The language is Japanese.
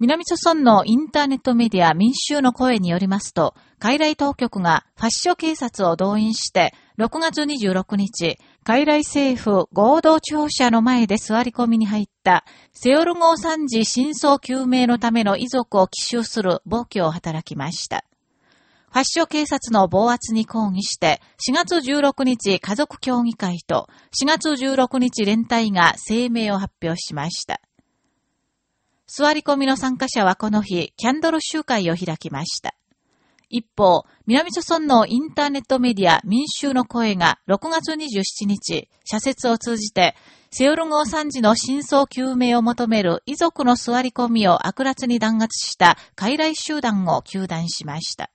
南朝村のインターネットメディア民衆の声によりますと、海来当局がファッション警察を動員して、6月26日、海来政府合同庁舎の前で座り込みに入った、セオル号惨事真相究明のための遺族を奇襲する暴挙を働きました。ファッション警察の暴圧に抗議して、4月16日家族協議会と4月16日連帯が声明を発表しました。座り込みの参加者はこの日、キャンドル集会を開きました。一方、南朝村のインターネットメディア民衆の声が6月27日、社説を通じて、セオル号惨事の真相究明を求める遺族の座り込みを悪辣に弾圧した傀儡集団を求断しました。